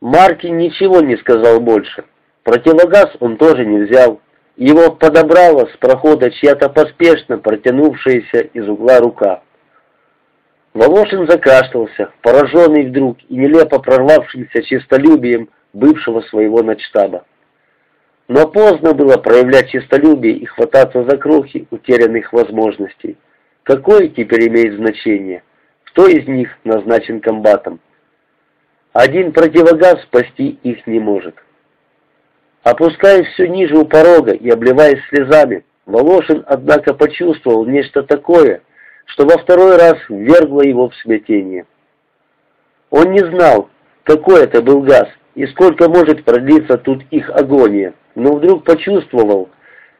Маркин ничего не сказал больше. Противогаз он тоже не взял. Его подобрала с прохода чья-то поспешно протянувшаяся из угла рука. Волошин закашлялся, пораженный вдруг и нелепо прорвавшимся честолюбием бывшего своего начштаба. Но поздно было проявлять честолюбие и хвататься за крохи утерянных возможностей. Какое теперь имеет значение? Кто из них назначен комбатом? Один противогаз спасти их не может. Опускаясь все ниже у порога и обливаясь слезами, Волошин, однако, почувствовал нечто такое, что во второй раз ввергло его в смятение. Он не знал, какой это был газ и сколько может продлиться тут их агония, но вдруг почувствовал,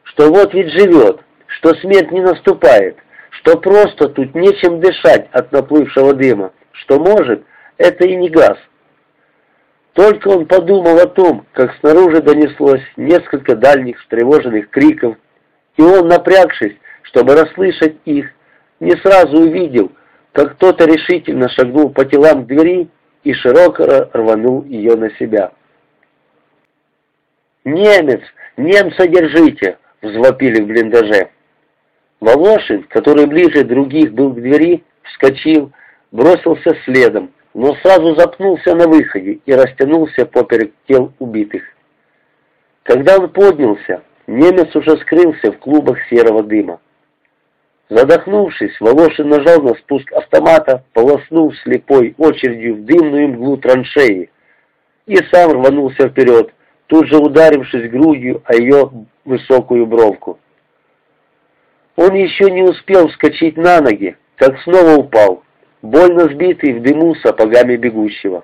что вот ведь живет, что смерть не наступает, что просто тут нечем дышать от наплывшего дыма, что может, это и не газ. Только он подумал о том, как снаружи донеслось несколько дальних встревоженных криков, и он, напрягшись, чтобы расслышать их, не сразу увидел, как кто-то решительно шагнул по телам к двери и широко рванул ее на себя. «Немец! Немца держите!» — взвопили в блиндаже. Волошин, который ближе других был к двери, вскочил, бросился следом, но сразу запнулся на выходе и растянулся поперек тел убитых. Когда он поднялся, немец уже скрылся в клубах серого дыма. Задохнувшись, Волошин нажал на спуск автомата, полоснул слепой очередью в дымную мглу траншеи и сам рванулся вперед, тут же ударившись грудью о ее высокую бровку. Он еще не успел вскочить на ноги, как снова упал, больно сбитый в дыму сапогами бегущего.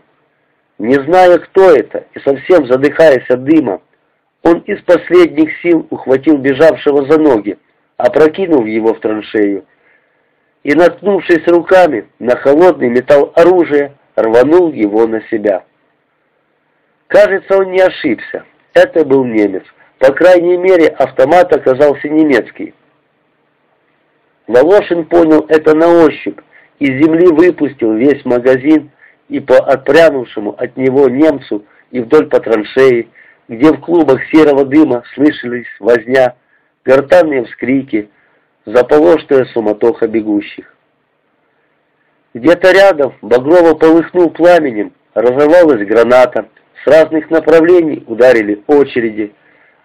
Не зная, кто это, и совсем задыхаясь от дыма, он из последних сил ухватил бежавшего за ноги, опрокинув его в траншею, и, наткнувшись руками на холодный металл оружия, рванул его на себя. Кажется, он не ошибся. Это был немец. По крайней мере, автомат оказался немецкий. Волошин понял это на ощупь, из земли выпустил весь магазин и по отпрянувшему от него немцу и вдоль по траншеи, где в клубах серого дыма слышались возня, гортанные вскрики, заполошная суматоха бегущих. Где-то рядом багрово полыхнул пламенем, разорвалась граната, с разных направлений ударили очереди,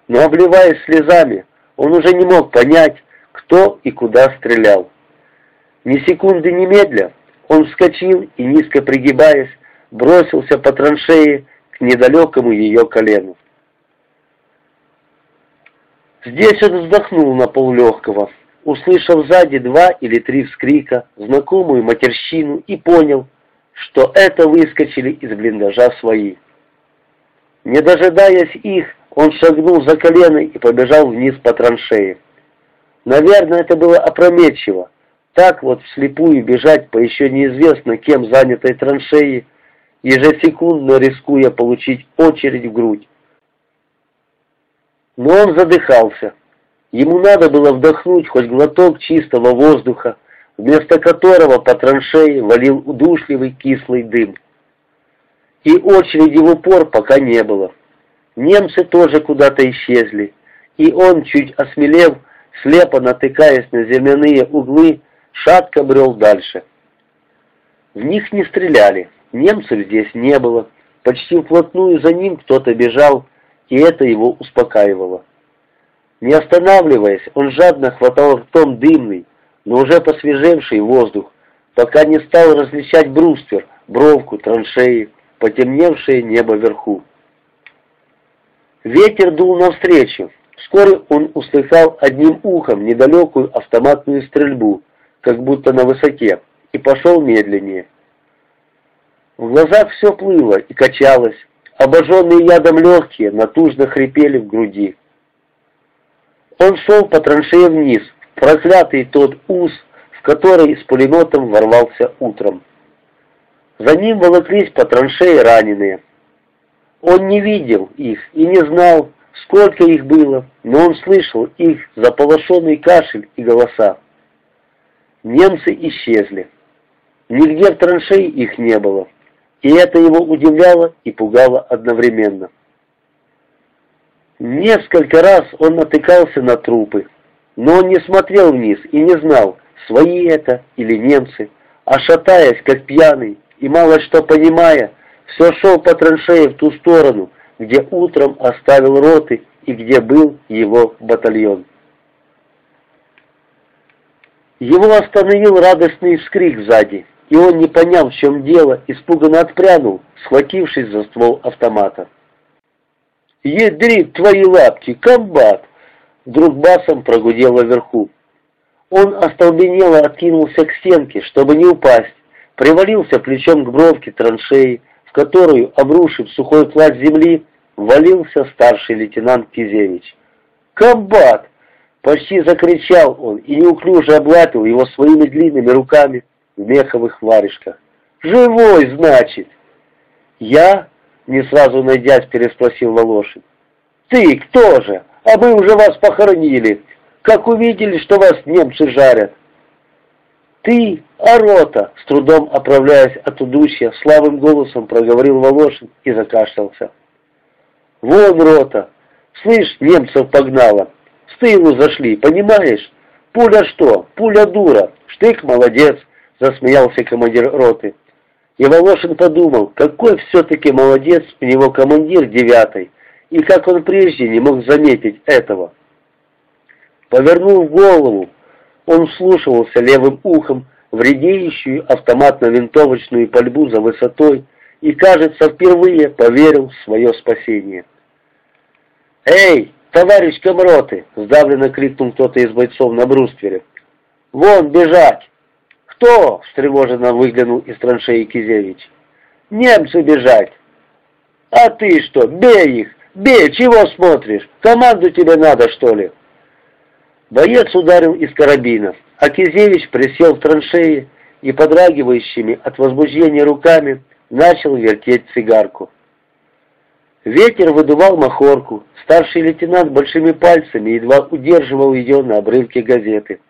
но обливаясь слезами, он уже не мог понять, кто и куда стрелял. Ни секунды немедля он вскочил и, низко пригибаясь, бросился по траншее к недалекому ее колену. Здесь он вздохнул на поллегкого, услышав сзади два или три вскрика, знакомую матерщину и понял, что это выскочили из блиндажа свои. Не дожидаясь их, он шагнул за колено и побежал вниз по траншее. Наверное, это было опрометчиво, так вот вслепую бежать по еще неизвестно кем занятой траншеи, ежесекундно рискуя получить очередь в грудь. Но он задыхался. Ему надо было вдохнуть хоть глоток чистого воздуха, вместо которого по траншеи валил удушливый кислый дым. И очереди в упор пока не было. Немцы тоже куда-то исчезли, и он, чуть осмелев, слепо натыкаясь на земляные углы, шатко брел дальше. В них не стреляли, немцев здесь не было. Почти вплотную за ним кто-то бежал, и это его успокаивало. Не останавливаясь, он жадно хватал ртом дымный, но уже посвежевший воздух, пока не стал различать бруствер, бровку, траншеи, потемневшее небо вверху. Ветер дул навстречу. Вскоре он услыхал одним ухом недалекую автоматную стрельбу, как будто на высоте, и пошел медленнее. В глазах все плыло и качалось, обожженные ядом легкие натужно хрипели в груди. Он шел по траншее вниз, проклятый тот ус, в который с пулеметом ворвался утром. За ним волоклись по траншее раненые. Он не видел их и не знал, сколько их было, но он слышал их заполошенный кашель и голоса. Немцы исчезли. Нигде в траншеи их не было. И это его удивляло и пугало одновременно. Несколько раз он натыкался на трупы, но он не смотрел вниз и не знал, свои это или немцы, а шатаясь, как пьяный, и мало что понимая, все шел по траншее в ту сторону, где утром оставил роты и где был его батальон. Его остановил радостный вскрик сзади, и он, не поняв, в чем дело, испуганно отпрянул, схватившись за ствол автомата. «Ядрит твои лапки, комбат!» Вдруг басом прогудело вверху. Он остолбенело откинулся к стенке, чтобы не упасть, привалился плечом к бровке траншеи, в которую, обрушив сухой пласт земли, валился старший лейтенант Кизевич. «Комбат!» Почти закричал он и неуклюже облапил его своими длинными руками в меховых варежках. «Живой, значит!» «Я?» — не сразу найдясь, переспросил Волошин. «Ты кто же? А мы уже вас похоронили, как увидели, что вас немцы жарят». «Ты, Арота!» — с трудом оправляясь от удушья, слабым голосом проговорил Волошин и закашлялся. «Вон, Рота! Слышь, немцев погнало! С тылу зашли, понимаешь? Пуля что? Пуля дура. Штык молодец, засмеялся командир роты. И Волошин подумал, какой все-таки молодец у него командир девятой, и как он прежде не мог заметить этого. Повернув голову, он вслушивался левым ухом в редеющую автоматно-винтовочную пальбу за высотой и, кажется, впервые поверил в свое спасение. «Эй, «Товарищ комроты!» — сдавленно крикнул кто-то из бойцов на бруствере. «Вон бежать!» «Кто?» — встревоженно выглянул из траншеи Кизевич. «Немцы бежать!» «А ты что? Бей их! Бей! Чего смотришь? Команду тебе надо, что ли?» Боец ударил из карабина, а Кизевич присел в траншеи и, подрагивающими от возбуждения руками, начал вертеть цигарку. Ветер выдувал махорку, старший лейтенант большими пальцами едва удерживал ее на обрывке газеты.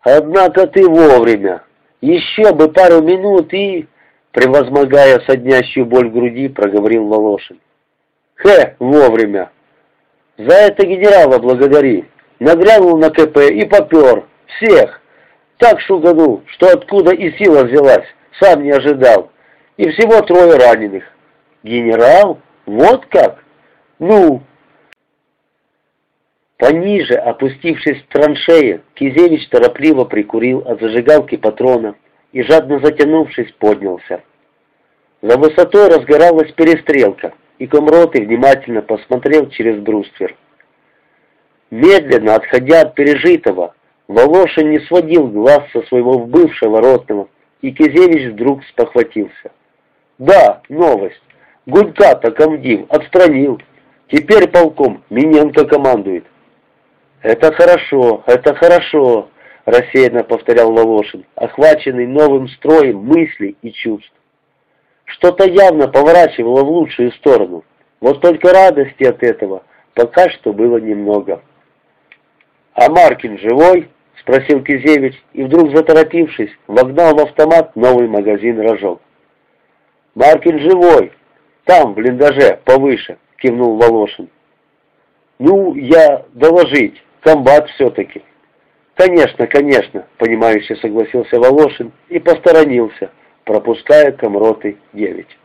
«Однако ты вовремя! Еще бы пару минут и...» Превозмогая соднящую боль в груди, проговорил Волошин. «Хе, вовремя! За это генерала благодари! Нагрянул на КП и попер! Всех! Так шуганул, что откуда и сила взялась, сам не ожидал! И всего трое раненых!» Генерал? Вот как? Ну? Пониже, опустившись в траншеи, Кизевич торопливо прикурил от зажигалки патрона и, жадно затянувшись, поднялся. За высотой разгоралась перестрелка, и Комроты внимательно посмотрел через бруствер. Медленно, отходя от пережитого, Волошин не сводил глаз со своего бывшего ротного, и Кизевич вдруг спохватился. «Да, новость. Гунька-то комдив отстранил. Теперь полком Миненко командует. «Это хорошо, это хорошо», — рассеянно повторял Волошин, охваченный новым строем мыслей и чувств. Что-то явно поворачивало в лучшую сторону. Вот только радости от этого пока что было немного. «А Маркин живой?» — спросил Кизевич, и вдруг, заторопившись, вогнал в автомат новый магазин «Рожок». «Маркин живой!» «Там, в блиндаже, повыше», — кивнул Волошин. «Ну, я доложить, комбат все-таки». «Конечно, конечно», — понимающе согласился Волошин и посторонился, пропуская комроты девять.